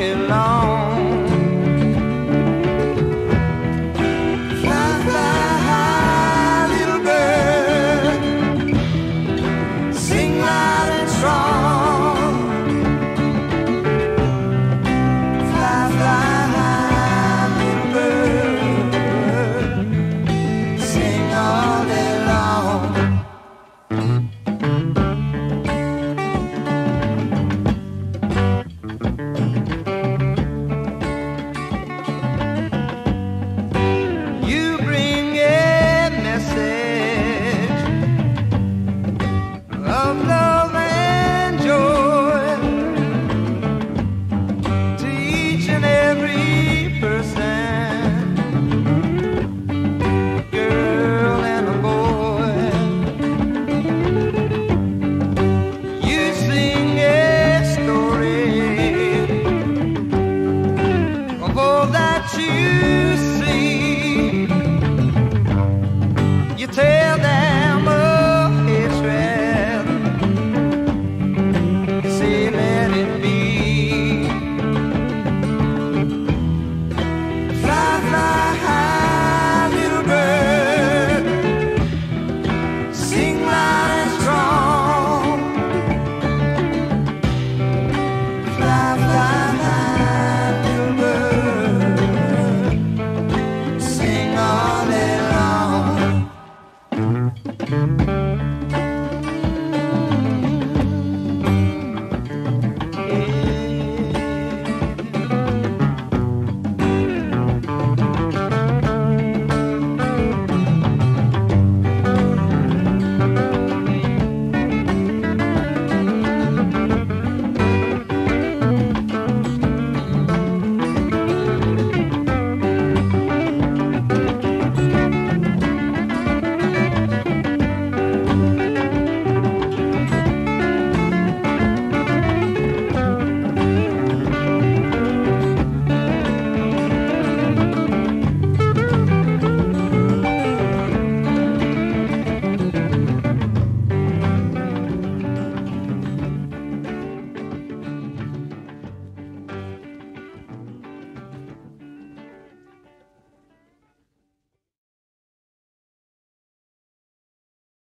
long.